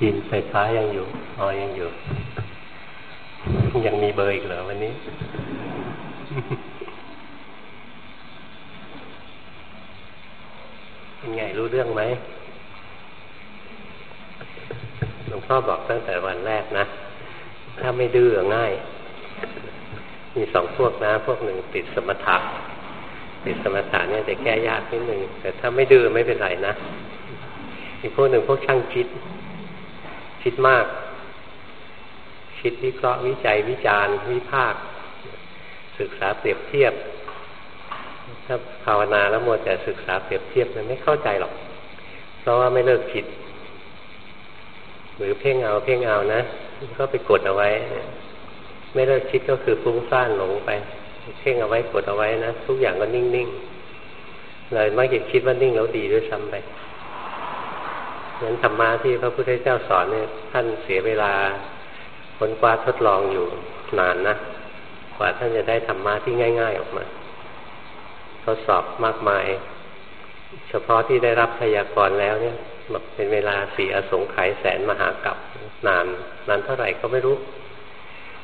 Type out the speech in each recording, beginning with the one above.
ทีมไฟฟ้ายังอยู่ออยังอยู่ ยังมีเบอร์อีกเหรอวันนี้ เป็นไงรู้เรื่องไหมหลวงพ่อบอกตั้งแต่วันแรกนะ ถ้าไม่ดื้อง่าย มีสองพวกนะ พวกหนึ่งติดสมถะติดสมถะเนี่ยจะแก้ยากนิดหนึ่งแต่ถ้าไม่ดื้อไม่เป็นไรนะอีกพวกหนึ่งพวกช่างคิด คิดมาก คิดวิเคราะห์วิจัยวิจารณ์วิพากษ์ศึกษาเปรียบเทียบ ถ้าภาวนาแล้วมัวแต่ศึกษาเปรียบเทียบมันไม่เข้าใจหรอก เพราะว่าไม่เลิกคิด หรือเพ่งเอาเพ่งเอานะ ก็ไปกดเอาไว้ ไม่เลิกคิดก็คือฟุ้งซ่านหลงไป เพ่งเอาไว้กดเอาไว้นะ ทุกอย่างก็นิ่งๆเลยมักจะคิดว่านิ่งแล้วดีด้วยซ้ำไป งั้นธรรมะที่พระพุทธเจ้าสอนเนี่ยท่านเสียเวลาค้นคว้าทดลองอยู่นานนะกว่าท่านจะได้ธรรมะที่ง่าย ๆ ออกมา ทดสอบมากมาย เฉพาะที่ได้รับพยากรณ์แล้วเนี่ยเป็นเวลาสี่อสงไขยแสนมหากับนาน นานเท่าไหร่ก็ไม่รู้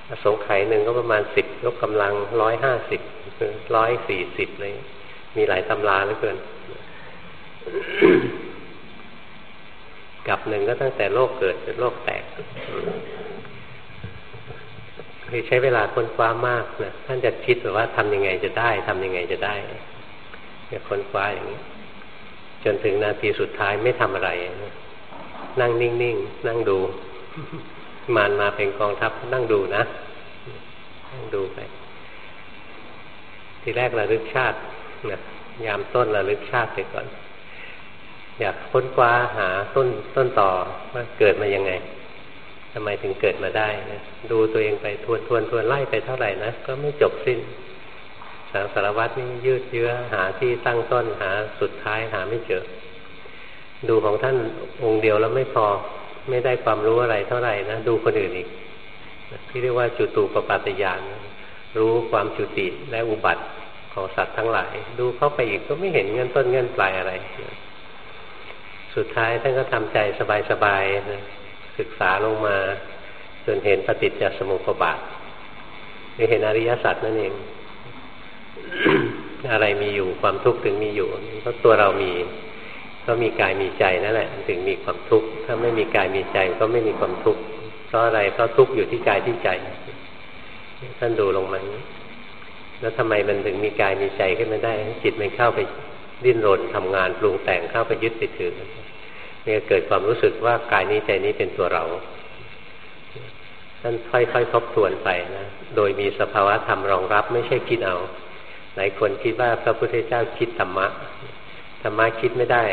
อสงไขยหนึ่งก็ประมาณสิบยกกำลังร้อยห้าสิบร้อยสี่สิบเลย มีหลายตำราเหลือเกิน กับหนึ่งก็ตั้งแต่โลกเกิดจนโลกแตกคือใช้เวลาค้นคว้ามากนะท่านจะคิดว่าทำยังไงจะได้ทำยังไงจะได้จะค้นคว้าอย่างนี้ จนถึงนาทีสุดท้ายไม่ทำอะไร นั่งนิ่งๆนั่งดู มานมาเป็นกองทัพนั่งดูนะนั่งดูไป ทีแรกระลึกชาตินะยามต้นระลึกชาติไปก่อน อยากค้นคว้าหาต้นต้นต่อว่าเกิดมายังไงทำไมถึงเกิดมาได้นะดูตัวเองไปทวนทวนทวนไล่ไปเท่าไหร่นะก็ไม่จบสิ้นสางสารวัตรนี่ยืดเยื้อหาที่ตั้งต้นหาสุดท้ายหาไม่เจอ ดูของท่านองค์เดียวแล้วไม่พอไม่ได้ความรู้อะไรเท่าไหร่นะดูคนอื่นอีกที่เรียกว่าจุตูปปัตยานรู้ความจุติและอุบัติของสัตว์ทั้งหลาย ดูเข้าไปอีกก็ไม่เห็นเงินต้นเงินปลายอะไร สุดท้ายท่านก็ทำใจสบายๆศึกษาลงมาจนเห็นปฏิจจสมุปบาทคือเห็นอริยสัจนั่นเอง อะไรมีอยู่ความทุกข์ถึงมีอยู่เพราะตัวเรามี ก็มีกายมีใจนั่นแหละ ถึงมีความทุกข์ถ้าไม่มีกายมีใจก็ไม่มีความทุกข์เพราะอะไรเพราะทุกข์อยู่ที่กายที่ใจท่านดูลงมาแล้วทำไมมันถึงมีกายมีใจขึ้นมาได้ จิตมันเข้าไป ดิ้นรนทำงานปรุงแต่งเข้าไปยึดติดถือเนี่ยเกิดความรู้สึกว่ากายนี้ใจนี้เป็นตัวเราท่านค่อยๆทบทวนไปนะโดยมีสภาวะธรรมรองรับไม่ใช่คิดเอา หลายคนคิดว่าพระพุทธเจ้าคิดธรรมะธรรมะคิดไม่ได้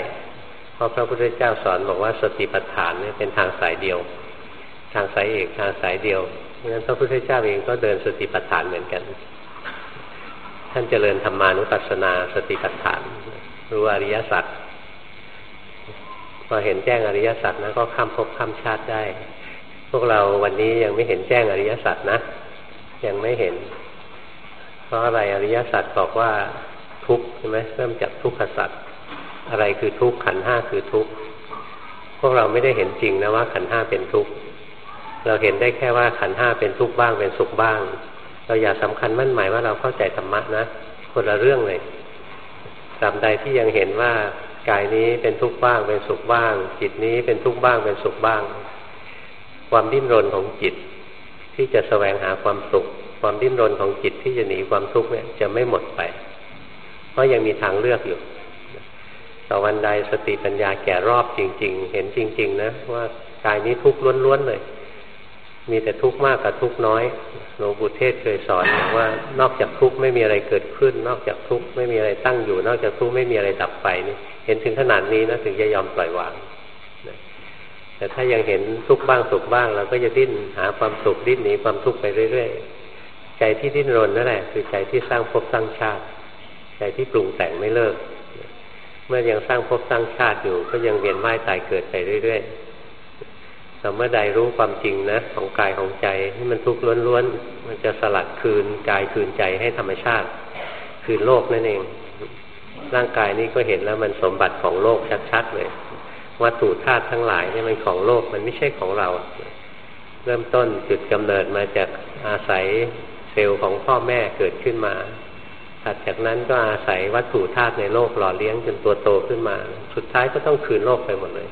เพราะพระพุทธเจ้าสอนบอกว่าสติปัฏฐานเนี่ยเป็นทางสายเดียว ทางสายเอกทางสายเดียวเพราะฉะนั้นพระพุทธเจ้าเองก็เดินสติปัฏฐานเหมือนกัน ท่านเจริญธรรมานุปัสสนาสติปัฏฐาน รู้อริยสัจพอเห็นแจ้งอริยสัจนะก็ข้ามภพข้ามชาติได้ พวกเราวันนี้ยังไม่เห็นแจ้งอริยสัจนะ ยังไม่เห็น เพราะอะไรอริยสัจบอกว่าทุกข์ใช่ไหมเริ่มจากทุกขสัจอะไรคือทุกข์ขันห้าคือทุกข์พวกเราไม่ได้เห็นจริงนะว่าขันห้าเป็นทุกข์เราเห็นได้แค่ว่าขันห้าเป็นทุกข์บ้างเป็นสุขบ้าง เราอย่าสำคัญมั่นหมายว่าเราเข้าใจธรรมะนะคนละเรื่องเลย ตราบใดที่ยังเห็นว่ากายนี้เป็นทุกข์บ้างเป็นสุขบ้าง จิตนี้เป็นทุกข์บ้างเป็นสุขบ้าง ความดิ้นรนของจิต ที่จะแสวงหาความสุข ความดิ้นรนของจิตที่จะหนีความทุกข์เนี่ยจะไม่หมดไป เพราะยังมีทางเลือกอยู่ต่อวันใดสติปัญญาแก่รอบจริง ๆ เห็นจริง ๆ นะว่ากายนี้ทุกข์ล้วนๆเลย มีแต่ทุกข์มากกับทุกข์น้อยหลวงปู่เทศเคยสอนว่านอกจากทุกข์ไม่มีอะไรเกิดขึ้น นอกจากทุกข์ไม่มีอะไรตั้งอยู่ นอกจากทุกข์ไม่มีอะไรดับไปนี่เห็นถึงขนาดนี้นะถึงจะยอมปล่อยวางแต่ถ้ายังเห็นทุกข์บ้างสุขบ้างเราก็จะดิ้นหาความสุขดิ้นหนีความทุกข์ไปเรื่อยๆใจที่ดิ้นรนนั่นแหละคือใจที่สร้างภพสร้างชาติ ใจที่ปรุงแต่งไม่เลิก เมื่อยังสร้างภพสร้างชาติอยู่ ก็ยังเวียนว่ายตายเกิดไปเรื่อยๆ แต่เมื่อใดรู้ความจริงนะของกายของใจที่มันทุกข์ล้วนๆมันจะสลัดคืนกายคืนใจให้ธรรมชาติ คืนโลกนั่นเอง ร่างกายนี้ก็เห็นแล้วมันสมบัติของโลกชัดๆเลยวัตถุธาตุทั้งหลายนี่มันของโลกมันไม่ใช่ของเรา เริ่มต้นจุดกำเนิดมาจากอาศัยเซลล์ของพ่อแม่เกิดขึ้นมาถัดจากนั้นก็อาศัยวัตถุธาตุในโลกหล่อเลี้ยงจนตัวโตขึ้นมา สุดท้ายก็ต้องคืนโลกไปหมดเลย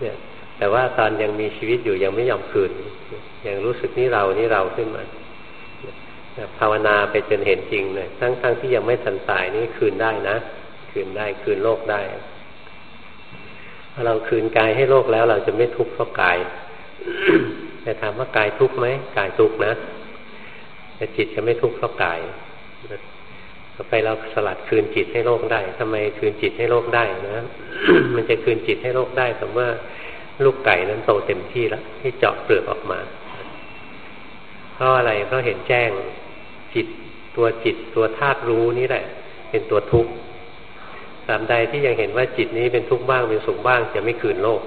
เนี่ย แต่ว่าตอนยังมีชีวิตอยู่ยังไม่ยอมคืน ยังรู้สึกนี่เรานี่เราขึ้นมาภาวนาไปจนเห็นจริงเลยทั้งๆทที่ยังไม่ทันตายนี่คืนได้นะ คืนได้คืนโลกได้เราคืนกายให้โลกแล้วเราจะไม่ทุกข์เพราะกายแต่ถามว่ากายทุกข์ไหมกายทุกข์นะแต่จิตจะไม่ทุกข์เพราะกายต่อไปเราสลัดคืนจิตให้โลกได้ทำไมคืนจิตให้โลกได้นะ มันจะคืนจิตให้โลกได้แต่ว่า ลูกไก่นั้นโตเต็มที่แล้วที่เจาะเปลือกออกมา เพราะอะไรเพราะเห็นแจ้งจิตตัวจิตตัวธาตุรู้นี่แหละ เป็นตัวทุกข์ตามใดที่ยังเห็นว่าจิตนี้เป็นทุกข์บ้างเป็นสุขบ้างจะไม่คืนโลก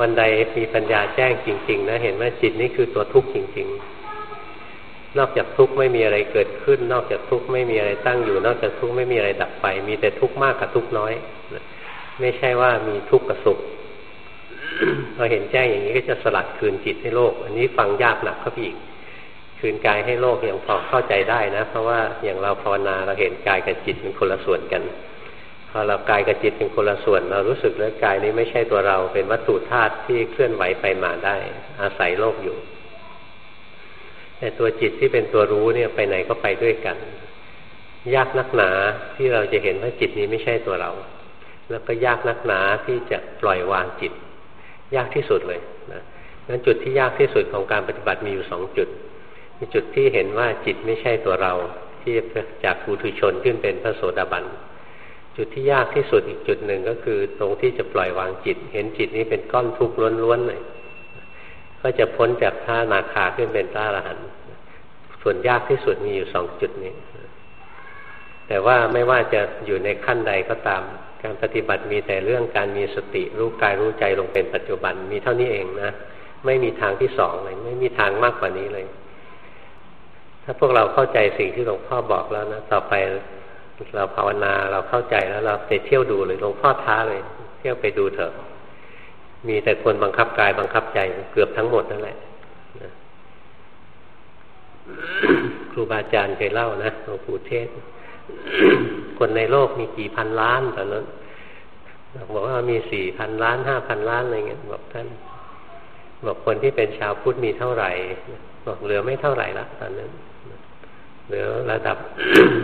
วันใดมีปัญญาแจ้งจริง ๆ นะ เห็นว่าจิตนี้คือตัวทุกข์จริง ๆ นอกจากทุกข์ไม่มีอะไรเกิดขึ้น นอกจากทุกข์ไม่มีอะไรตั้งอยู่ นอกจากทุกข์ไม่มีอะไรดับไป มีแต่ทุกข์มากกับทุกข์น้อย ไม่ใช่ว่ามีทุกข์กับสุข พอเห็นแจ้งอย่างนี้ก็จะสลัดคืนจิตให้โลก อันนี้ฟังยากหนักเข้าไปอีก คืนกายให้โลกอย่างพอเข้าใจได้นะ เพราะว่าอย่างเราภาวนาเราเห็นกายกับจิตเป็นคนละส่วนกัน พอเรากายกับจิตเป็นคนละส่วน เรารู้สึกแล้วกายนี้ไม่ใช่ตัวเราเป็นวัตถุธาตุที่เคลื่อนไหวไปมาได้ อาศัยโลกอยู่ แต่ตัวจิตที่เป็นตัวรู้เนี่ยไปไหนก็ไปด้วยกัน ยากนักหนาที่เราจะเห็นว่าจิตนี้ไม่ใช่ตัวเรา แล้วก็ยากนักหนาที่จะปล่อยวางจิต ยากที่สุดเลยนะนั้นจุดที่ยากที่สุดของการปฏิบัติมีอยู่สองจุด มีจุดที่เห็นว่าจิตไม่ใช่ตัวเรา ที่จากปุถุชนขึ้นเป็นพระโสดาบัน จุดที่ยากที่สุดอีกจุดหนึ่งก็คือ ตรงที่จะปล่อยวางจิต เห็นจิตนี้เป็นก้อนทุกข์ล้วนๆเลยก็จะพ้นจากท่านาคาขึ้นเป็นพระอรหันต์ส่วนยากที่สุดมีอยู่สองจุดนี้ แต่ว่าไม่ว่าจะอยู่ในขั้นใดก็ตาม การปฏิบัติมีแต่เรื่องการมีสติรู้กายรู้ใจลงเป็นปัจจุบันมีเท่านี้เองนะ ไม่มีทางที่สองเลย ไม่มีทางมากกว่านี้เลย ถ้าพวกเราเข้าใจสิ่งที่หลวงพ่อบอกแล้วนะต่อไปเราภาวนาเราเข้าใจแล้วเราไปเที่ยวดูเลยหลวงพ่อท้าเลย เที่ยวไปดูเถอะ มีแต่คนบังคับกายบังคับใจเกือบทั้งหมดนั่นแหละครูบาอาจารย์เคยเล่านะหลวงปู่เทศ คนในโลกมีกี่พันล้านตอนนั้นบอกว่ามีสี่พันล้านห้าพันล้านอะไรเงี้ยบอกท่าน บอกคนที่เป็นชาวพุทธมีเท่าไหร่ บอกเหลือไม่เท่าไหร่ละตอนนั้นเหรือระดับ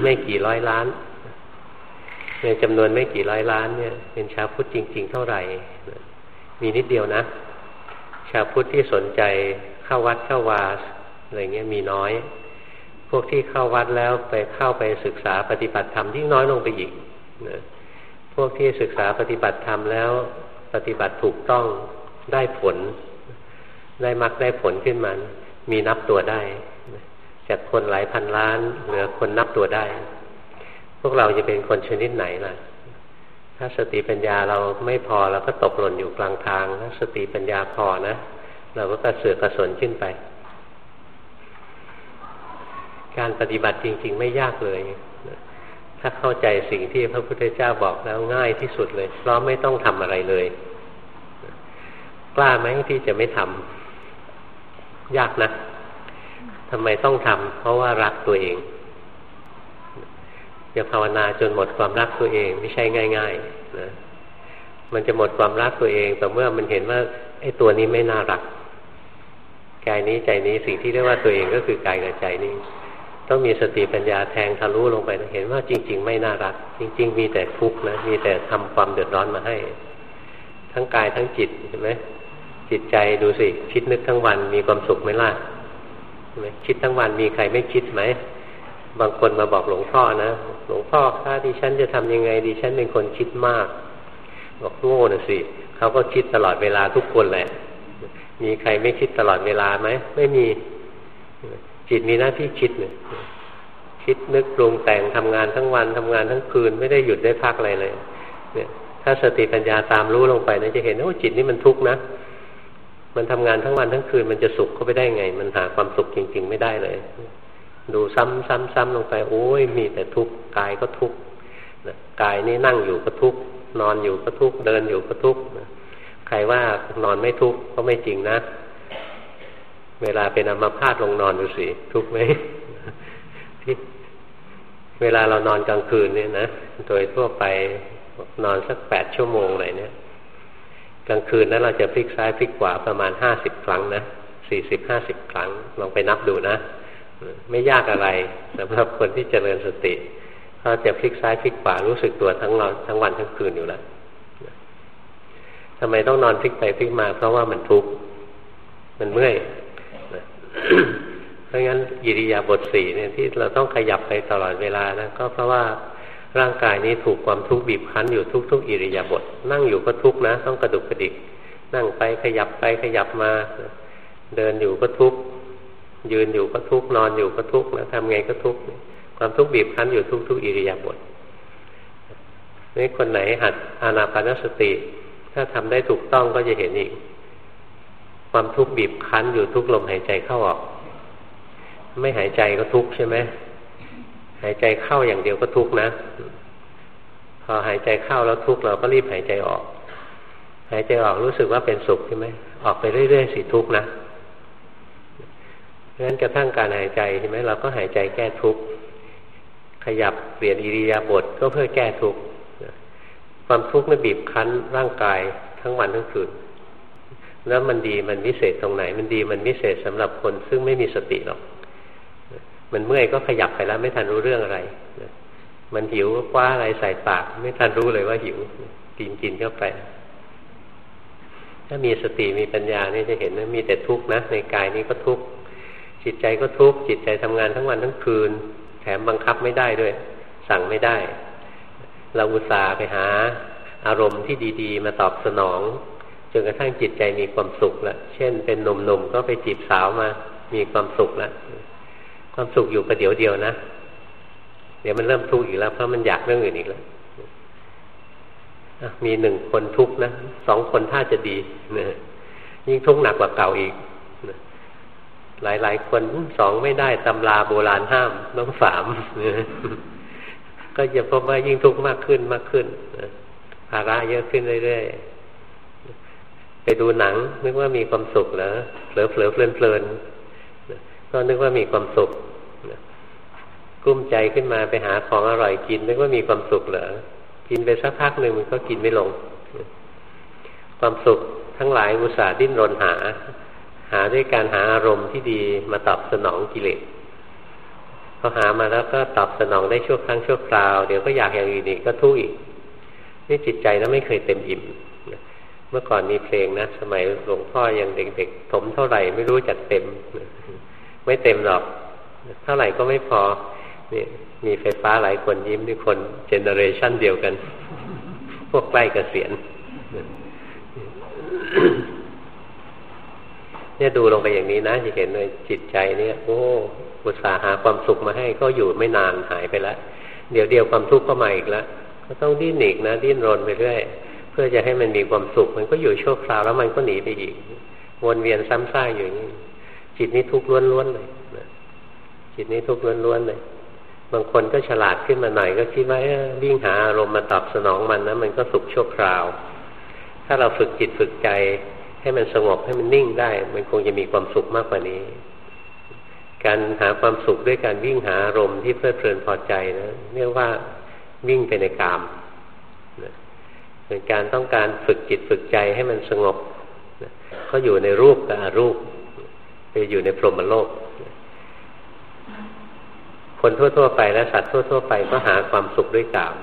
ไม่กี่ร้อยล้านในจำนวนไม่กี่ร้อยล้านเนี่ย เป็นชาวพุทธจริง ๆ เท่าไหร่ มีนิดเดียวนะ ชาวพุทธที่สนใจเข้าวัดเข้าวาอะไรเงี้ยมีน้อย พวกที่เข้าวัดแล้วไปเข้าไปศึกษาปฏิบัติธรรมที่งน้อยลงไปอีกนะพวกที่ศึกษาปฏิบัติธรรมแล้ว ปฏิบัติถูกต้องได้ผล ได้มรรคได้ผลขึ้นมา มีนับตัวได้จากคนหลายพันล้านเหลือคนนับตัวได้ พวกเราจะเป็นคนชนิดไหนล่ะ ถ้าสติปัญญาเราไม่พอเราก็ตกหล่นอยู่กลางทางถ้าสติปัญญาพอนะเราก็กระเสือกกระสนขึ้นไป การปฏิบัติจริง ๆ ไม่ยากเลยถ้าเข้าใจสิ่งที่พระพุทธเจ้าบอกแล้วง่ายที่สุดเลยเพราะไม่ต้องทำอะไรเลย กล้าไหมที่จะไม่ทำยากนะทำไมต้องทำเพราะว่ารักตัวเองจะภาวนาจนหมดความรักตัวเองไม่ใช่ง่ายๆนะมันจะหมดความรักตัวเองแต่เมื่อมันเห็นว่าไอ้ตัวนี้ไม่น่ารักกายนี้ใจนี้สิ่งที่เรียกว่าตัวเองก็คือกายกับใจนี้ ต้องมีสติปัญญาแทงทะลุลงไปเห็นว่าจริง ๆ ไม่น่ารัก จริง ๆ มีแต่ทุกข์นะมีแต่ทำความเดือดร้อนมาให้ ทั้งกายทั้งจิตเห็นไหมจิตใจดูสิคิดนึกทั้งวันมีความสุขไหมล่ะไหมคิดทั้งวันมีใครไม่คิดไหมบางคนมาบอกหลวงพ่อนะหลวงพ่อถ้าดิฉันจะทำยังไงดิฉันเป็นคนคิดมาก บอกโง่นะสิเขาก็คิดตลอดเวลาทุกคนแหละ มีใครไม่คิดตลอดเวลาไหมไม่มี จิตมีหน้าที่คิดเนี่ยคิดนึกปรุงแต่งทำงานทั้งวันทำงานทั้งคืนไม่ได้หยุดได้พักอะไรเลย เนี่ย ถ้าสติปัญญาตามรู้ลงไปนะจะเห็นว่าจิตนี้มันทุกข์นะมันทำงานทั้งวันทั้งคืนมันจะสุขเข้าไปได้ไง มันหาความสุขจริง ๆ ไม่ได้เลย ดูซ้ำซ้ำซ้ำลงไป โอ้ยมีแต่ทุกข์กายก็ทุกข์กายนี่นั่งอยู่ก็ทุกข์นอนอยู่ก็ทุกข์เดินอยู่ก็ทุกข์ใครว่านอนไม่ทุกข์ก็ไม่จริงนะ เวลาเป็นอัมาพาตลงนอนดูสิทุกไหมที่เวลาเรานอนกลางคืนเนี่ยนะโดยทั่วไปนอนสักแปดชั่วโมงอะไรเนี่ยกลางคืนนั้นเราจะพลิกซ้ายพลิกขวาประมาณห้าสิบครั้งนะสี่สิบห้าสิบครั้งลองไปนับดูนะ ไม่ยากอะไรสำหรับคนที่เจริญสติเขาจะพลิกซ้ายพลิกขวารู้สึกตัวทั้งนอนทั้งวันทั้งคืนอยู่แล้วทำไมต้องนอนพลิกไปพลิกมา เพราะว่ามันทุกข์มันเมื่อย เพราะงั้นอิริยาบถสี่เนี่ยที่เราต้องขยับไปตลอดเวลานะก็เพราะว่าร่างกายนี้ถูกความทุกข์บีบคั้นอยู่ทุกๆอิริยาบถนั่งอยู่ก็ทุกข์นะ ต้องกระดุกกระดิก นั่งไปขยับไปขยับมา เดินอยู่ก็ทุกข์ยืนอยู่ก็ทุกข์นอนอยู่ก็ทุกข์นะทำไงก็ทุกข์ความทุกข์บีบคั้นอยู่ทุกๆอิริยาบถนี่คนไหนหัดอานาปานสติ ถ้าทำได้ถูกต้องก็จะเห็นอีก ความทุกข์บีบคั้นอยู่ทุกลมหายใจเข้าออก ไม่หายใจก็ทุกข์ใช่ไหมหายใจเข้าอย่างเดียวก็ทุกข์นะ พอหายใจเข้าแล้วทุกข์เราก็รีบหายใจออก หายใจออกรู้สึกว่าเป็นสุขใช่ไหมออกไปเรื่อยๆสิทุกข์นะเพราะฉะนั้นกระทั่งการหายใจใช่ไหมเราก็หายใจแก้ทุกข์ขยับเปลี่ยนอิริยาบถก็เพื่อแก้ทุกข์ความทุกข์นั้นบีบคั้นร่างกายทั้งวันทั้งคืน แล้วมันดีมันวิเศษตรงไหน มันดีมันวิเศษสำหรับคนซึ่งไม่มีสติหรอก มันเมื่อยก็ขยับไปแล้วไม่ทันรู้เรื่องอะไร มันหิวก็คว้าอะไรใส่ปาก ไม่ทันรู้เลยว่าหิว กินกินเข้าไป ถ้ามีสติมีปัญญานี่จะเห็นว่ามีแต่ทุกข์นะ ในกายนี้ก็ทุกข์จิตใจก็ทุกข์จิตใจทำงานทั้งวันทั้งคืน แถมบังคับไม่ได้ด้วย สั่งไม่ได้ เราอุตส่าห์ไปหาอารมณ์ที่ดี ๆ มาตอบสนอง จนกระทั่งจิตใจมีความสุขละเช่น เป็นหนุ่มๆก็ไปจีบสาวมา มีความสุขล้วความสุขอยู่ประเดี๋ยวเดียวนะเดี๋ยวมันเริ่มทุกข์อีกแล้วเพราะมันอยากเรื่องอื่นอีกแล้วมีหนึ่งคนทุกข์นะสองคนถ้าจะดีนะยิ่งทุกข์หนักกว่าเก่าอีกหลายๆคนสองไม่ได้ตำราโบราณห้ามต้องสามก็จะพบว่ายิ่งทุกข์มากขึ้นมากขึ้นภาระเยอะขึ้นเรื่อยๆ ไปดูหนัง นึกว่ามีความสุขเหรอเผลอเผลอเพลินเพลินก็นึกว่ามีความสุขกุ้มใจขึ้นมาไปหาของอร่อยกินนึกว่ามีความสุขเหรอกินไปสักพักหนึ่งมันก็กินไม่ลง ความสุขทั้งหลายอุตส่าห์ดิ้นรนหา หาด้วยการหาอารมณ์ที่ดีมาตอบสนองกิเลสพอหามาแล้วก็ตอบสนองได้ชั่วครั้งชั่วคราว เดี๋ยวก็อยากอย่างอื่นอีกก็ทุกข์อีกนี่จิตใจแล้วไม่เคยเต็มอิ่ม เมื่อก่อนมีเพลงนะ สมัยหลวงพ่อยังเด็กๆถมเท่าไหร่ไม่รู้จักเต็ม ไม่เต็มหรอก เท่าไหร่ก็ไม่พอนี่มีไฟฟ้าหลายคนยิ้มด้วยคนเจเนอเรชันเดียวกัน พวกใกล้กเกษียณเนี่ยดูลงไปอย่างนี้นะจะเห็นเลยจิตใจเนี่ย โอ้อุตสาหาความสุขมาให้ก็อยู่ไม่นานหายไปแล้วเดี๋ยวเดียวความทุกข์ก็มาอีกแล้วก็ต้องดิ้นหนีกนะ ดิ้นรนไปเรื่อย เพื่อจะให้มันมีความสุข มันก็อยู่ชั่วคราวแล้วมันก็หนีไปอีก วนเวียนซ้ำซากอยู่างนี้จิตนี้ทุกข์ล้วนๆเลยจิตนี้ทุกข์ล้วนๆเลยบางคนก็ฉลาดขึ้นมาหน่อยก็คิดว่าวิ่งหาอารมณ์มาตอบสนองมันนะมันก็สุขชั่วคราว ถ้าเราฝึกจิตฝึกใจ ให้มันสงบให้มันนิ่งได้ มันคงจะมีความสุขมากกว่านี้ การหาความสุขด้วยการวิ่งหาอารมณ์ที่เพลิดเพลินพอใจนะเรียกว่าวิ่งไปในกาม เป็นการต้องการฝึกจิตฝึกใจให้มันสงบก็อยู่ในรูปกับอรูปไปอยู่ในพรหมโลก คนทั่ว ๆ ไปและสัตว์ทั่ว ๆ ไปก็หาความสุขด้วยกาม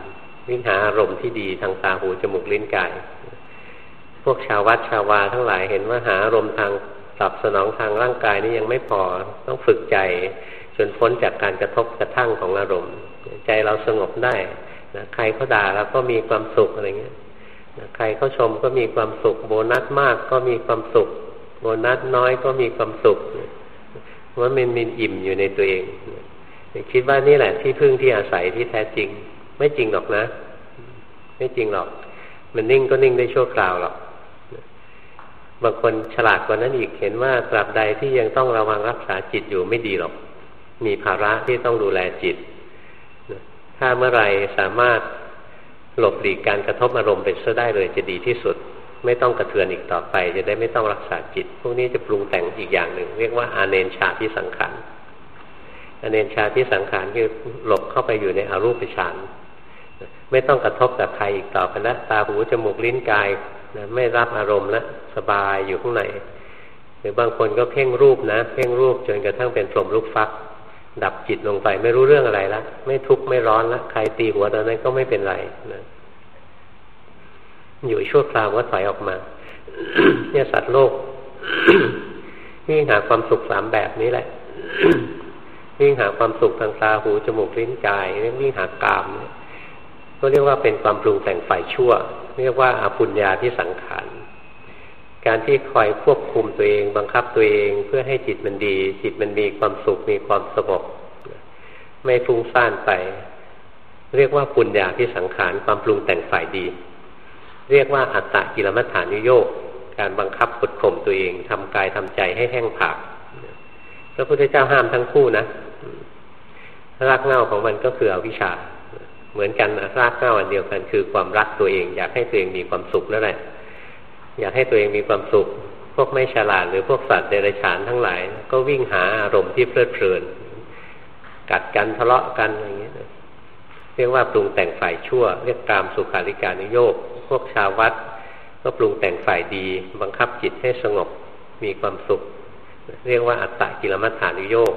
วิ่งหาอารมณ์ที่ดีทางตาหูจมูกลิ้นกาย พวกชาววัดชาววาทั้งหลายเห็นว่าหาอารมณ์ทางตอบสนองทางร่างกายนี้ยังไม่พอต้องฝึกใจ จนพ้นจากการกระทบกระทั่งของอารมณ์ ใจเราสงบได้นะใครเขาด่าเราก็มีความสุขอะไรเงี้ย ใครเขาชมก็มีความสุข โบนัสมากก็มีความสุข โบนัสน้อยก็มีความสุขว่ามันมีอิ่มอยู่ในตัวเองคิดว่านี่แหละที่พึ่งที่อาศัยที่แท้จริง ไม่จริงหรอกนะ ไม่จริงหรอก มันนิ่งก็นิ่งได้ชั่วคราวหรอกบางคนฉลาดกว่านั้นอีกเห็นว่าตราบใดที่ยังต้องระวังรักษาจิตอยู่ไม่ดีหรอก มีภาระที่ต้องดูแลจิต ถ้าเมื่อไรสามารถ หลบหลีกการกระทบอารมณ์ไปซะได้เลยจะดีที่สุด ไม่ต้องกระเทือนอีกต่อไป จะได้ไม่ต้องรักษาจิต พวกนี้จะปรุงแต่งอีกอย่างหนึ่ง เรียกว่าอาเนนชาที่สังขารอาเนนชาที่สังขารคือหลบเข้าไปอยู่ในอรูปฌานไม่ต้องกระทบกับใครอีกต่อไปแล้วตาหูจมูกลิ้นกายนะไม่รับอารมณ์แล้วสบายอยู่ข้างในหรือบางคนก็เพ่งรูปนะ เพ่งรูปจนกระทั่งเป็นพรมลูกฟัก ดับจิตลงไปไม่รู้เรื่องอะไรละไม่ทุกข์ไม่ร้อนละใครตีหัวตอนนั้นก็ไม่เป็นไรนะอยู่ชั่วคราวก็ถอยออกมา เนี่ยสัตว์โลกวิ่งหาความสุขสามแบบนี้แหละวิ่งหาความสุขทางตาหูจมูกลิ้นกายวิ่งหากามก็เรียกว่าเป็นความปรุงแต่งฝ่ายชั่ว เรียกว่าอาปุญญาที่สังขาร การที่คอยควบคุมตัวเอง บังคับตัวเองเพื่อให้จิตมันดี จิตมันมีความสุขมีความสงบไม่ฟุ้งซ่านไป เรียกว่าปุญญาที่สังขารความปรุงแต่งฝ่ายดี เรียกว่าอัตตะกิลมัฏฐานุโยกการบังคับกดข่มตัวเองทำกายทำใจให้แห้งผากพระพุทธเจ้าห้ามทั้งคู่นะรากเหง้าของมันก็คืออวิชชา เหมือนกันรากเหง้าอันเดียวกันคือความรักตัวเอง อยากให้ตัวเองมีความสุขนั่นแหละ อยากให้ตัวเองมีความสุข พวกไม่ฉลาดหรือพวกสัตว์เดรัจฉานทั้งหลาย ก็วิ่งหาอารมณ์ที่เพลิดเพลิน กัดกันทะเลาะกันอะไรอย่างเงี้ยเรียกว่าปรุงแต่งฝ่ายชั่ว เรียกตามสุขาริการนิโยกพวกชาววัดก็ปรุงแต่งฝ่ายดี บังคับจิตให้สงบมีความสุข เรียกว่าอัตตะกิลมัฏฐานุโยก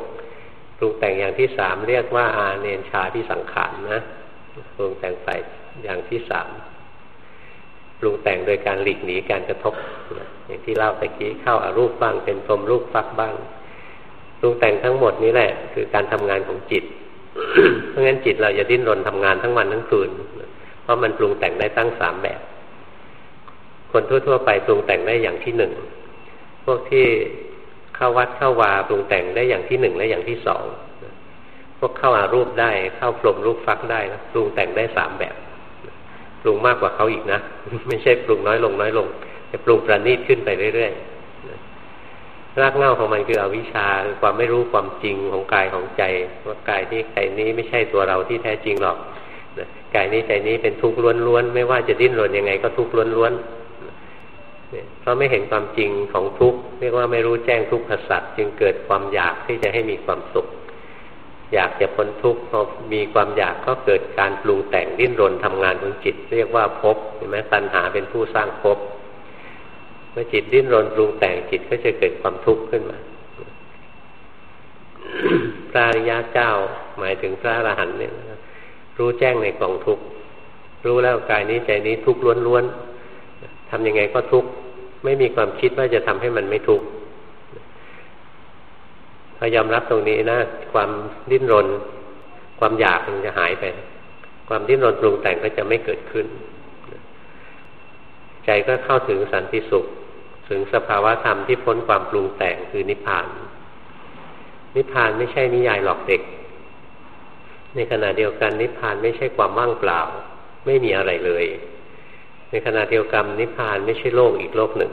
ปรุงแต่งอย่างที่สามเรียกว่าอาเนนชาที่สังขารนะปรุงแต่งฝ่ายอย่างที่สาม ปรุงแต่งโดยการหลีกหนีการกระทบอย่างที่เล่าตะกี้เข้าอารูปบ้าง เป็นพรมรูปฟักบ้างปรุงแต่งทั้งหมดนี้แหละ คือการทำงานของจิต เพราะงั้นจิตเราจะดิ้นรนทำงานทั้งวันทั้งคืน เพราะมันปรุงแต่งได้ตั้งสามแบบ คนทั่วๆไปปรุงแต่งได้อย่างที่หนึ่งพวกที่เข้าวัดเข้าวาปรุงแต่งได้อย่างที่หนึ่งและอย่างที่สองพวกเข้าอารูปได้เข้าพรมรูปฟักได้ปรุงแต่งได้สามแบบ ปรุงมากกว่าเขาอีกนะ ไม่ใช่ปรุงน้อยลงน้อยลงแต่ปรุงประณีตขึ้นไปเรื่อยๆรากเหง้าของมันคืออวิชชาคือความไม่รู้ความจริงของกายของใจ ว่ากายนี้ใจนี้ไม่ใช่ตัวเราที่แท้จริงหรอกกายนี้ใจนี้เป็นทุกข์ล้วนๆไม่ว่าจะดิ้นรนยังไงก็ทุกข์ล้วนๆเพราะไม่เห็นความจริงของทุกข์เรียกว่าไม่รู้แจ้งทุกข์สัตว์จึงเกิดความอยากที่จะให้มีความสุข อยากจะพ้นทุกข์พอมีความอยากก็เกิดการปรุงแต่งดิ้นรนทำงานของจิต เรียกว่าภพเห็นไหมตัณหาเป็นผู้สร้างภพเมื่อจิตดิ้นรนปรุงแต่งจิตก็จะเกิดความทุกข์ขึ้นมาพระอริยะเจ้าหมายถึงพระอรหันต์เนี่ยรู้แจ้งในกองทุกข์รู้แล้วกายนี้ใจนี้ทุกข์ล้วนๆทำยังไงก็ทุกข์ไม่มีความคิดว่าจะทำให้มันไม่ทุกข์ พอยอมรับตรงนี้นะ ความดิ้นรน ความอยากมันจะหายไป ความดิ้นรนปรุงแต่งก็จะไม่เกิดขึ้น ใจก็เข้าถึงสันติสุข ถึงสภาวะธรรมที่พ้นความปรุงแต่งคือนิพพาน นิพพานไม่ใช่นิยายหลอกเด็ก ในขณะเดียวกันนิพพานไม่ใช่ความว่างเปล่า ไม่มีอะไรเลย ในขณะเดียวกันนิพพานไม่ใช่โลกอีกโลกหนึ่ง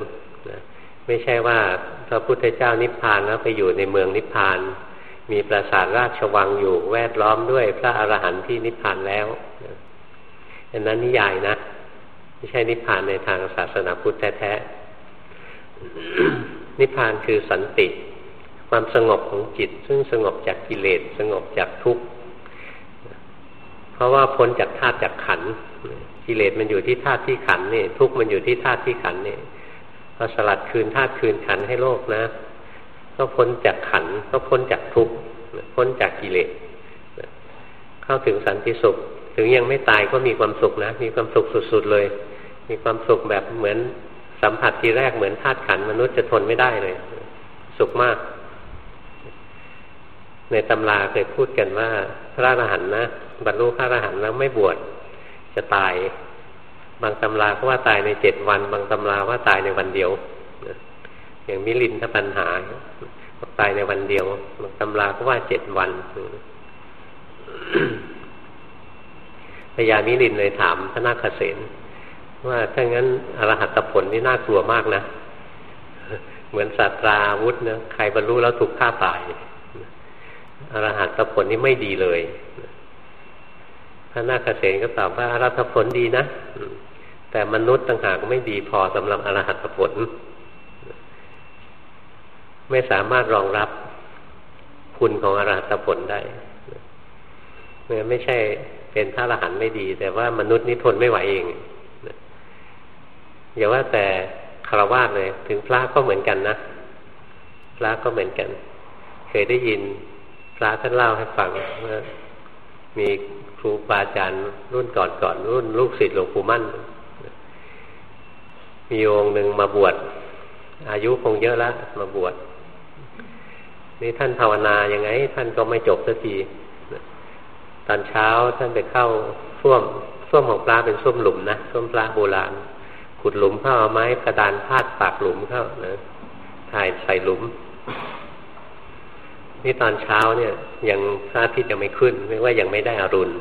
ไม่ใช่ว่าพระพุทธเจ้านิพพานแล้วไปอยู่ในเมืองนิพพาน มีปราสาทราชวังอยู่แวดล้อมด้วยพระอรหันต์ที่นิพพานแล้วอันนั้นนิยายนะ ไม่ใช่นิพพานในทางศาสนาพุทธแท้ๆนิพพานคือสันติ ความสงบของจิต ซึ่งสงบจากกิเลสสงบจากทุกข์เพราะว่าพ้นจากธาตุจากขันกิเลสมันอยู่ที่ธาตุที่ขันนี่ทุกข์มันอยู่ที่ธาตุที่ขันนี่ พอสลัดคืนธาตุคืนขันให้โลกนะ ก็พ้นจากขันก็พ้นจากทุกข์พ้นจากกิเลสเข้าถึงสันติสุข ถึงยังไม่ตายก็มีความสุขนะ มีความสุขสุดๆเลย มีความสุขแบบเหมือนสัมผัสทีแรกเหมือนธาตุขันมนุษย์จะทนไม่ได้เลย สุขมาก ในตำราเคยพูดกันว่า พระอรหันต์นะบรรลุพระอรหันต์แล้วไม่บวชจะตาย บางตำราก็ว่าตายในเจ็ดวัน บางตำราว่าตายในวันเดียว อย่างมิลินทปัญหาตายในวันเดียว บางตำราก็ว่าเจ็ดวันพญามิลินเลยถามพระนาคเษนว่าถ้างั้นอรหัตผลนี่น่ากลัวมากนะ เหมือนสัตราวุธนะใครบรรลุแล้วถูกฆ่าตายอรหัตผลนี่ไม่ดีเลยพท่านาคเษนก็ตอบว่าอรหัตผลดีนะ แต่มนุษย์ต่างหากไม่ดีพอสำหรับอรหัตผล ไม่สามารถรองรับคุณของอรหัตผลได้เนี่ยไม่ใช่เป็นพระอรหันต์ไม่ดี แต่ว่ามนุษย์นี่ทนไม่ไหวเองอย่าว่าแต่คารวะเลย ถึงพระก็เหมือนกันนะพระก็เหมือนกัน เคยได้ยินพระท่านเล่าให้ฟังว่ามีครูบาอาจารย์รุ่นก่อนก่อนรุ่นลูกศิษย์หลวงปู่มั่น มีองค์หนึ่งมาบวช อายุคงเยอะแล้วมาบวชนี่ท่านภาวนายังไง ท่านก็ไม่จบสักทีตอนเช้าท่านไปเข้าส้วมส้วมของปลาเป็นส้วมหลุมนะส้วมปลาโบราณ ขุดหลุมเข้าเอาไม้กระดานพาดปากหลุมเข้านะถ่ายใส่หลุม นี่ตอนเช้าเนี่ย ยังพระทิตย์ยังไม่ขึ้นไม่ว่ายังไม่ได้อรุณ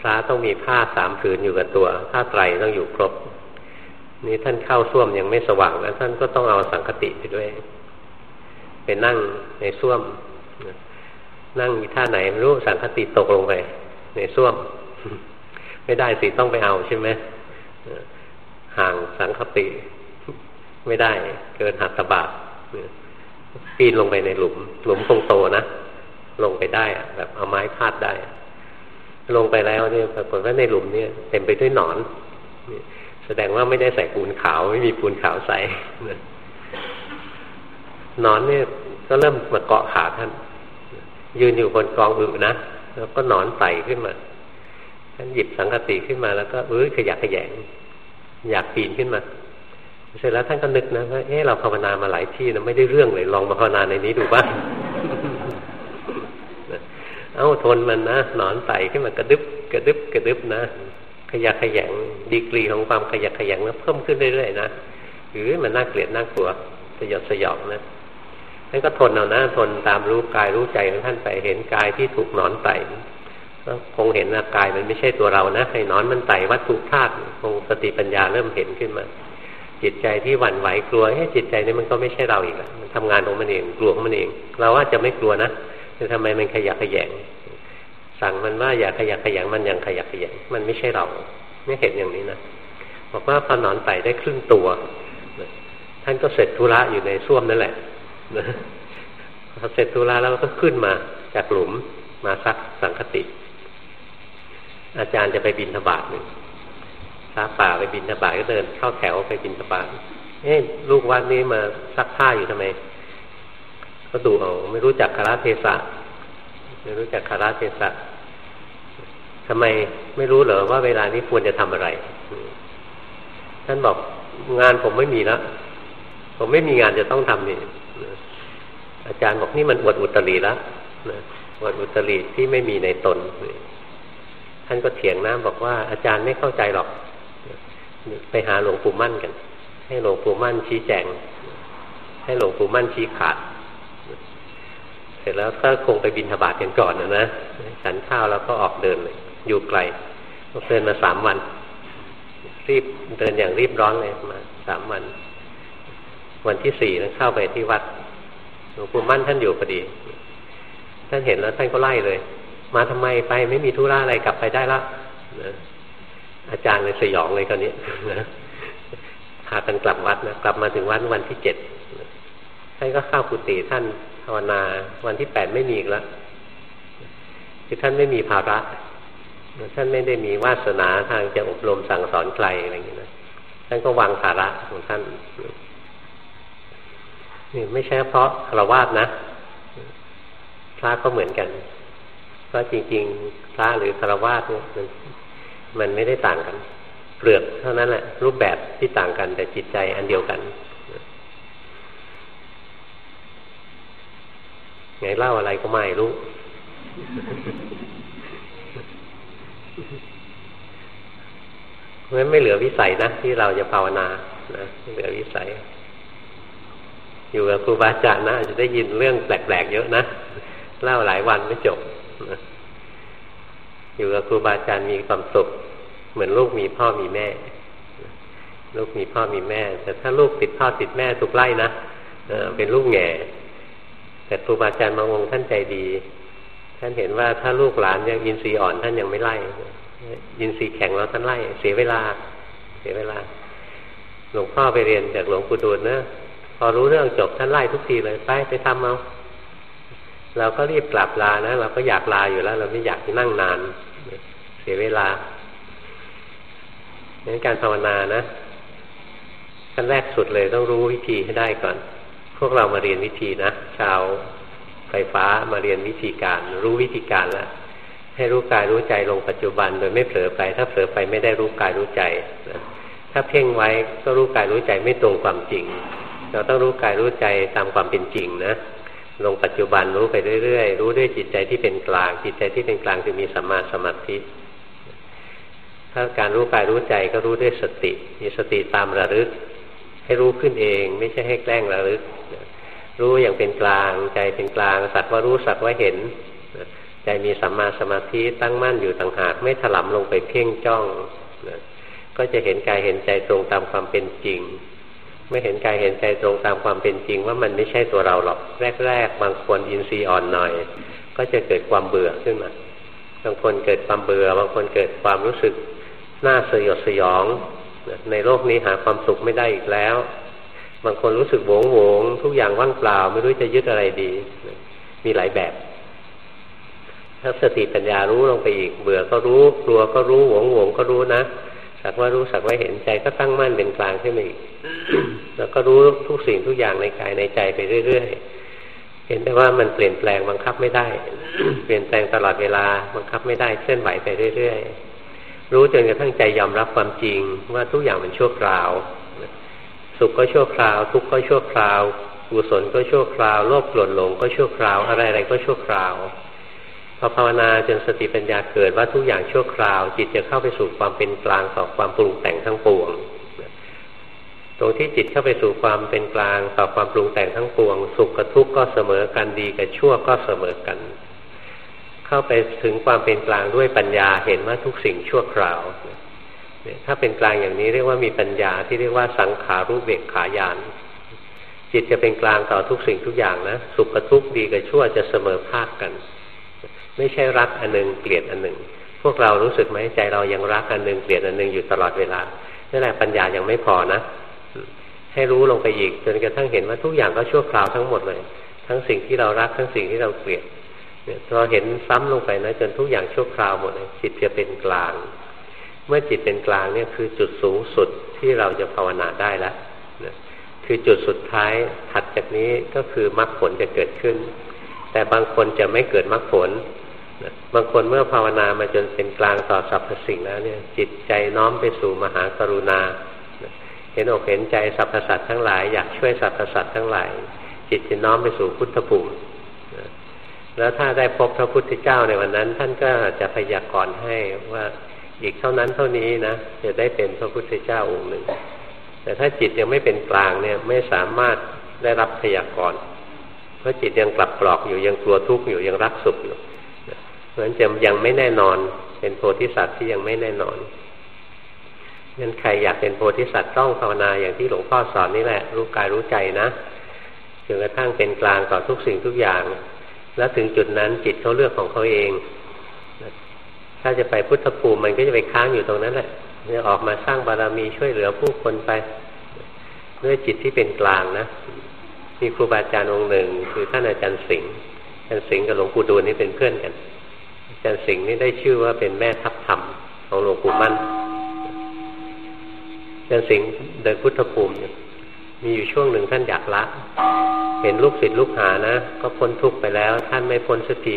พระต้องมีผ้าสามผืนอยู่กับตัวผ้าไตรต้องอยู่ครบ นี่ท่านเข้าส้วมยังไม่สว่างแล้วท่านก็ต้องเอาสังคติไปด้วย ไปนั่งในส้วม นั่งท่าไหนไม่รู้สังคติตกลงไป ในส้วม ไม่ได้สิต้องไปเอาใช่ไหมห่างสังคติ ไม่ได้ เกินหัตถบาทปีนลงไปในหลุม หลุมคงโตนะลงไปได้แบบเอาไม้พาดได้ ลงไปแล้วเนี่ยปรากฏว่าในหลุมเนี่ยเต็มไปด้วยหนอน ดงว่าไม่ได้ใส่ปูนขาว ไม่มีปูนขาวใส่นอนเนี่ยก็เริ่มมาเกาะขาท่าน ยืนอยู่บนกองอึนะแล้วก็นอนไต่ขึ้นมาท่านหยิบสังกติขึ้นมาแล้วก็เอ้ยขยักขยงอยากปีนขึ้นมา เสร็จแล้วท่านก็นึกนะว่าเออเราภาวนามาหลายที่นะไม่ได้เรื่องเลยลองมาภาวนาในนี้ดูบ้างเอาทนมันนะนอนไต่ขึ้นมากระดึบกระดึบกระดึบนะ ขยักขยงดีกรีของความขยักขยงนเพิ่มขึ้นเรื่อยๆนะหรือมันน่าเกลียดน่ากลัวสยดสยองนะท่านก็ทนเอานะทนตามรู้กายรู้ใจของท่านไปเห็นกายที่ถูกนอนไต่ก็คงเห็นนะกายมันไม่ใช่ตัวเรานะไอ้นอนมันไต่วัตถุธาตุคงสติปัญญาเริ่มเห็นขึ้นมา จิตใจที่หวั่นไหวกลัวให้จิตใจนี้มันก็ไม่ใช่เราอีกแล้วมันทำงานของมันเองกลัวของมันเอง เราว่าจะไม่กลัวนะแต่ทำไมมันขยักขยง สั่งมันว่าอย่าขยักขยังมันยังขยักขยังมันไม่ใช่เราไม่เห็นอย่างนี้นะบอกว่าพอนอนไต่ได้ครึ่งตัวท่านก็เสร็จธุระอยู่ในส้วมนั่นแหละพอเสร็จธุระแล้วก็ขึ้นมาจากหลุมมาซักสังคติ อาจารย์จะไปบินทบาทหนึ่งพระป่าไปบินทบาทก็เดินเข้าแถวไปบินทบาทเอ๊ลูกวัดนี้มาซักผ้าอยู่ทำไม ก็ดูเอาไม่รู้จักคาราเทศะไม่รู้จักคาราเทศะ ทำไมไม่รู้เหรอว่าเวลานี้ควรจะทำอะไร ท่านบอกงานผมไม่มีแล้ว ผมไม่มีงานจะต้องทำนี่อาจารย์บอกนี่มันอวดอุตริแล้วอวดอุตริที่ไม่มีในตน ท่านก็เถียงนะบอกว่าอาจารย์ไม่เข้าใจหรอก ไปหาหลวงปู่มั่นกัน ให้หลวงปู่มั่นชี้แจง ให้หลวงปู่มั่นชี้ขาดเสร็จแล้วก็คงไปบินทบาทกันก่อนนะนะฉันข้าวแล้วก็ออกเดินเลย อยู่ไกลเดินมาสามวัน รีบเดินอย่างรีบร้อนเลยมาสามวัน วันที่สี่เข้าไปที่วัดหลวงปู่มั่นท่านอยู่พอดี ท่านเห็นแล้วท่านก็ไล่เลย มาทำไมไปไม่มีธุระอะไรกลับไปได้ละนะอาจารย์เลยสยองเลยคราวนี้นะพากันกลับวัดนะกลับมาถึงวันวันที่เจ็ดท่านก็เข้ากุฏิท่านภาวนา วันที่แปดไม่มีอีกแล้วคือท่านไม่มีภาระ ท่านไม่ได้มีวาสนาทางจะอบรมสั่งสอนใครอะไรอย่างนี้นะท่านก็วางภาระของท่านนี่ไม่ใช่เพราะคารวาสนะพระก็เหมือนกันเพราะจริงๆพระหรือคารวาสเนี่ยมันมันไม่ได้ต่างกัน เปลือกเท่านั้นแหละรูปแบบที่ต่างกัน แต่จิตใจอันเดียวกันไงเล่าอะไรก็ไม่รู้ เพราะฉะนั้นไม่เหลือวิสัยนะที่เราจะภาวนานะเหลือวิสัย อยู่กับครูบาอาจารย์นะจะได้ยินเรื่องแปลกๆเยอะนะเล่าหลายวันไม่จบอยู่กับครูบาอาจารย์มีความสุข เหมือนลูกมีพ่อมีแม่ ลูกมีพ่อมีแม่ แต่ถ้าลูกติดพ่อติดแม่ถูกไล่นะเป็นลูกแง่แต่ครูบาอาจารย์บางองค์ท่านใจดี ท่านเห็นว่าถ้าลูกหลานยังยินทรีย์อ่อนท่านยังไม่ไล่ยินทรีย์แข็งแล้วท่านไล่ เสียเวลา เสียเวลา หลวงพ่อไปเรียนจากหลวงปู่ดูลนะพอรู้เรื่องจบท่านไล่ทุกทีเลยไปไปทำเอาเราก็รีบกลับลานะเราก็อยากลาอยู่แล้ว เราไม่อยากนั่งนาน เสียเวลาดังการภาวนานะขั้นแรกสุดเลยต้องรู้วิธีให้ได้ก่อน พวกเรามาเรียนวิธีนะชาว ไฟฟ้ามาเรียนวิธีการ รู้วิธีการแล้วให้รู้กายรู้ใจลงปัจจุบันโดยไม่เผลอไป ถ้าเผลอไปไม่ได้รู้กายรู้ใจถ้าเพ่งไว้ก็รู้กายรู้ใจไม่ตรงความจริง เราต้องรู้กายรู้ใจตามความเป็นจริงนะลงปัจจุบันรู้ไปเรื่อยๆ รู้ด้วยจิตใจที่เป็นกลาง จิตใจที่เป็นกลางจะมีสัมมาสมาธิถ้าการรู้กายรู้ใจก็รู้ด้วยสติ มีสติตามระลึก ให้รู้ขึ้นเอง ไม่ใช่ให้แกล้งระลึก รู้อย่างเป็นกลาง ใจเป็นกลาง สัตว์ว่ารู้สัตว์ว่าเห็น ใจมีสัมมาสมาธิตั้งมั่นอยู่ต่างหาก ไม่ถลำลงไปเพ่งจ้องก็จะเห็นกายเห็นใจตรงตามความเป็นจริง ไม่เห็นกายเห็นใจตรงตามความเป็นจริง ว่ามันไม่ใช่ตัวเราหรอก แรกๆบางคนอินทรีย์อ่อนหน่อย ก็จะเกิดความเบื่อขึ้นมาบางคนเกิดความเบื่อบางคนเกิดความรู้สึกน่าสยดสยอง ในโลกนี้หาความสุขไม่ได้อีกแล้ว บางคนรู้สึกโวงโวงทุกอย่างว่างเปล่า ไม่รู้จะยึดอะไรดี มีหลายแบบ ถ้าสติปัญญารู้ลงไปอีก เบื่อก็รู้ กลัวก็รู้หวงหวงก็รู้นะสักว่ารู้สักว่าเห็นใจก็ตั้งมั่นเป็นกลางขึ้นมาอีก แล้วก็รู้ทุกสิ่งทุกอย่างในกายในใจไปเรื่อยๆ เห็นได้ว่ามันเปลี่ยนแปลงบังคับไม่ได้ เปลี่ยนแปลงตลอดเวลาบังคับไม่ได้เคลื่อนไหวไปเรื่อยๆ รู้จนกระทั่งใจยอมรับความจริงว่าทุกอย่างมันชั่วคราว สุขก็ชั่วคราว ทุกข์ก็ชั่วคราวกุศลก็ชั่วคราวโลภโกรธหลงก็ชั่วคราว อะไรอะไรก็ชั่วคราวพอภาวนาจนสติปัญญาเกิดว่าทุกอย่างชั่วคราว จิตจะเข้าไปสู่ความเป็นกลางต่อความปรุงแต่งทั้งปวงตรงที่จิตเข้าไปสู่ความเป็นกลางต่อความปรุงแต่งทั้งปวง สุขกับทุกข์ก็เสมอกันดีกับชั่วก็เสมอกัน เข้าไปถึงความเป็นกลางด้วยปัญญาเห็นว่าทุกสิ่งชั่วคราว ถ้าเป็นกลางอย่างนี้เรียกว่ามีปัญญาที่เรียกว่าสังขารุเบกขายาน จิตจะเป็นกลางต่อทุกสิ่งทุกอย่างนะสุขกับทุกข์ดีกับชั่วจะเสมอภาคกัน ไม่ใช่รักอันหนึ่งเกลียดอันหนึ่งพวกเรารู้สึกไหมใจเรายังรักอันหนึ่งเกลียดอันหนึ่งอยู่ตลอดเวลานั่นแหละปัญญายังไม่พอนะ ให้รู้ลงไปอีกจนกระทั่งเห็นว่าทุกอย่างก็ชั่วคราวทั้งหมดเลย ทั้งสิ่งที่เรารักทั้งสิ่งที่เราเกลียดเนี่ยเราเห็นซ้ำลงไปนะจนทุกอย่างชั่วคราวหมดเลยจิตจะเป็นกลาง เมื่อจิตเป็นกลางเนี่ยคือจุดสูงสุดที่เราจะภาวนาได้แล้วนะคือจุดสุดท้ายถัดจากนี้ก็คือมรรคผลจะเกิดขึ้น แต่บางคนจะไม่เกิดมรรคผลนะบางคนเมื่อภาวนามาจนเป็นกลางต่อสรรพสิ่งแล้วเนี่ย จิตใจน้อมไปสู่มหากรุณาเห็นอกเห็นใจสรรพสัตว์ทั้งหลายอยากช่วยสรรพสัตว์ทั้งหลาย จิตจะน้อมไปสู่พุทธภูมิแล้วถ้าได้พบพระพุทธเจ้าในวันนั้น ท่านก็จะพยากรณ์ให้ว่า อีกเท่านั้นเท่านี้นะจะได้เป็นพระพุทธเจ้าองค์หนึ่ง แต่ถ้าจิตยังไม่เป็นกลางเนี่ยไม่สามารถได้รับพยากรณ์เพราะจิตยังกลับกรอกอยู่ยังกลัวทุกข์อยู่ยังรักสุขอยู่เพราะฉะนั้นจะยังไม่แน่นอนเป็นโพธิสัตว์ที่ยังไม่แน่นอนงั้นใครอยากเป็นโพธิสัตว์ต้องภาวนาอย่างที่หลวงพ่อสอนนี่แหละ รู้กายรู้ใจนะจนกระทั่งเป็นกลางต่อทุกสิ่งทุกอย่าง แล้วถึงจุดนั้นจิตเขาเลือกของเขาเอง ถ้าจะไปพุทธภูมิมันก็จะไปค้างอยู่ตรงนั้นแหละจะออกมาสร้างบารมีช่วยเหลือผู้คนไปด้วยจิตที่เป็นกลางนะมีครูบาอาจารย์องค์หนึ่ง คือท่านอาจารย์สิงห์อาจารย์สิงห์กับหลวงปู่ดูลนี่เป็นเพื่อนกันอาจารย์สิงห์นี่ได้ชื่อว่าเป็นแม่ทัพธรรมของหลวงปู่มั่นอาจารย์สิงห์เดินพุทธภูมิมีอยู่ช่วงหนึ่งท่านอยากละ เห็นลูกศิษย์ลูกหานะ ก็พ้นทุกข์ไปแล้ว ท่านไม่พ้นสักที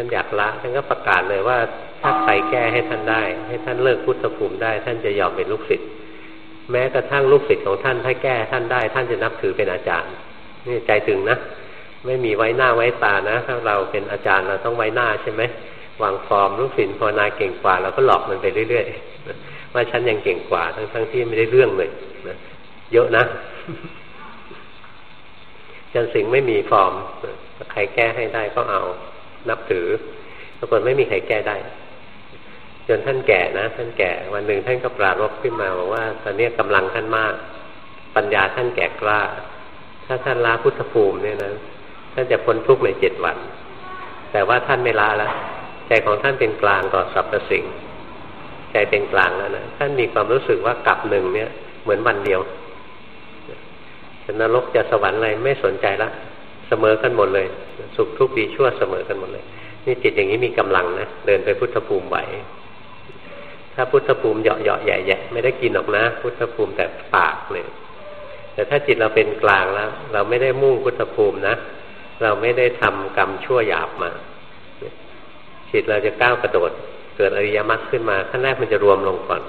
ท่านอยากละท่านก็ประกาศเลยว่าถ้าใครแก้ให้ท่านได้ ให้ท่านเลิกพุทธภูมิได้ ท่านจะยอมเป็นลูกศิษย์แม้กระทั่งลูกศิษย์ของท่านถ้าแก้ท่านได้ ท่านจะนับถือเป็นอาจารย์นี่ใจถึงนะไม่มีไว้หน้าไว้ตานะ ถ้าเราเป็นอาจารย์เราต้องไว้หน้าใช่ไหมวางฟอร์มลูกศิษย์พอนาเก่งกว่าเราก็หลอกมันไปเรื่อยๆว่าฉันยังเก่งกว่าทั้งๆที่ไม่ได้เรื่องเลยนะเยอะนะจันสิงไม่มีฟอร์มใครแก้ให้ได้ก็เอา นับถือปรากฏไม่มีใครแก้ได้ จนท่านแก่นะ ท่านแก่ วันหนึ่งท่านก็ปรารบขึ้นมาบอกว่า ตอนนี้กำลังท่านมาก ปัญญาท่านแก่กล้า ถ้าท่านลาพุทธภูมิเนี่ยนะท่านจะพ้นทุกข์ในเจ็ดวัน แต่ว่าท่านไม่ละแล้วใจของท่านเป็นกลางต่อสรรพสิ่งใจเป็นกลางแล้วนะท่านมีความรู้สึกว่ากับหนึ่งเนี่ย เหมือนวันเดียว นรกจะสวรรค์อะไรไม่สนใจละ เสมอกันหมดเลย สุขทุกข์ดีชั่วเสมอกันหมดเลย นี่จิตอย่างนี้มีกำลังนะเดินไปพุทธภูมิไหวถ้าพุทธภูมิเหยาะเหยาะแย่แย่ไม่ได้กินหรอกนะ พุทธภูมิแต่ปากเลยแต่ถ้าจิตเราเป็นกลางแล้ว เราไม่ได้มุ่งพุทธภูมินะ เราไม่ได้ทำกรรมชั่วหยาบมาจิตเราจะก้าวกระโดด เกิดอริยมรรคขึ้นมาขั้นแรกมันจะรวมลงก่อน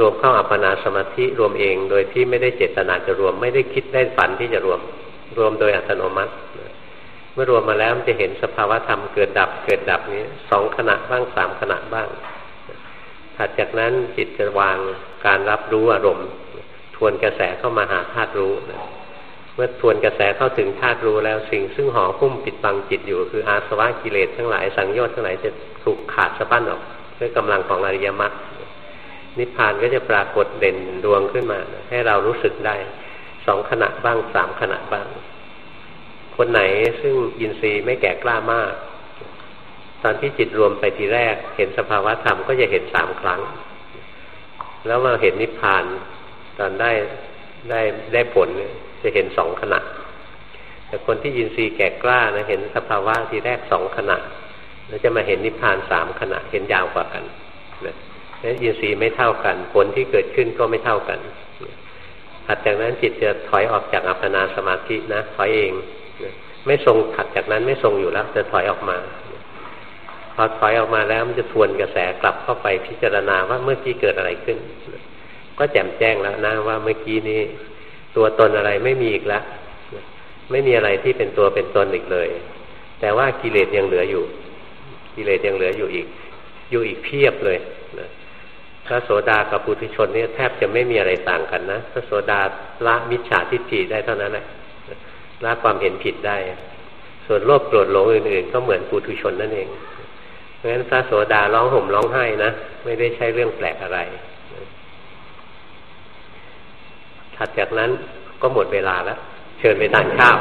รวมเข้าอัปปนาสมาธิรวมเอง โดยที่ไม่ได้เจตนาจะรวม ไม่ได้คิดได้ฝันที่จะรวม รวมโดยอัตโนมัติเมื่อรวมมาแล้วมันจะเห็นสภาวะธรรมเกิดดับเกิดดับนี้สองขณะบ้างสามขณะบ้างถัดจากนั้นจิตจะวางการรับรู้อารมณ์ ทวนกระแสเข้ามาหาธาตุรู้นะเมื่อทวนกระแสเข้าถึงธาตุรู้แล้วสิ่งซึ่งห่อหุ้มปิดบังจิตอยู่ คืออาสวะกิเลสทั้งหลายสังโยชน์ทั้งหลายจะถูกขาดสะบั้นออกด้วยกำลังของอริยมรรคนิพพานก็จะปรากฏเด่นดวงขึ้นมา ให้เรารู้สึกได้ องขณะบ้างสามขณะบ้าง คนไหนซึ่งยินทรีย์ไม่แก่กล้ามาก ตอนที่จิตรวมไปทีแรก เห็นสภาวะธรรมก็จะเห็นสามครั้ง แล้วมาเห็นนิพพาน ตอนได้ได้ได้ผลจะเห็นสองขณะ แต่คนที่ยินทรีย์แก่กล้านะเห็นสภาวะทีแรกสองขณะ แล้วจะมาเห็นนิพพานสามขณะเห็นยาวกว่ากันนะนั้นยินทรีย์ไม่เท่ากัน ผลที่เกิดขึ้นก็ไม่เท่ากัน ถัดจากนั้นจิตจะถอยออกจากอัปปนาสมาธินะถอยเองไม่ทรงถัดจากนั้นไม่ทรงอยู่แล้วจะถอยออกมาพอถอยออกมาแล้วมันจะทวนกระแสกลับเข้าไปพิจารณาว่าเมื่อกี้เกิดอะไรขึ้น ก็แจ่มแจ้งแล้วนะว่าเมื่อกี้นี้ ตัวตนอะไรไม่มีอีกแล้วไม่มีอะไรที่เป็นตัวเป็นตนอีกเลย แต่ว่ากิเลสยังเหลืออยู่ กิเลสยังเหลืออยู่อีก อยู่อีกเพียบเลย ระโสดากับปุถุชนเนี่ยแทบจะไม่มีอะไรต่างกันนะ พระโสดาละมิจฉาทิฏฐิได้เท่านั้นแหละละความเห็นผิดได้ ส่วนโลภโกรธหลงอื่นๆ ก็เหมือนปุถุชนนั่นเอง เพราะฉะนั้นพระโสดาร้องห่มร้องไห้นะไม่ได้ใช่เรื่องแปลกอะไร ถัดจากนั้นก็หมดเวลาแล้ว เชิญไปทานข้าว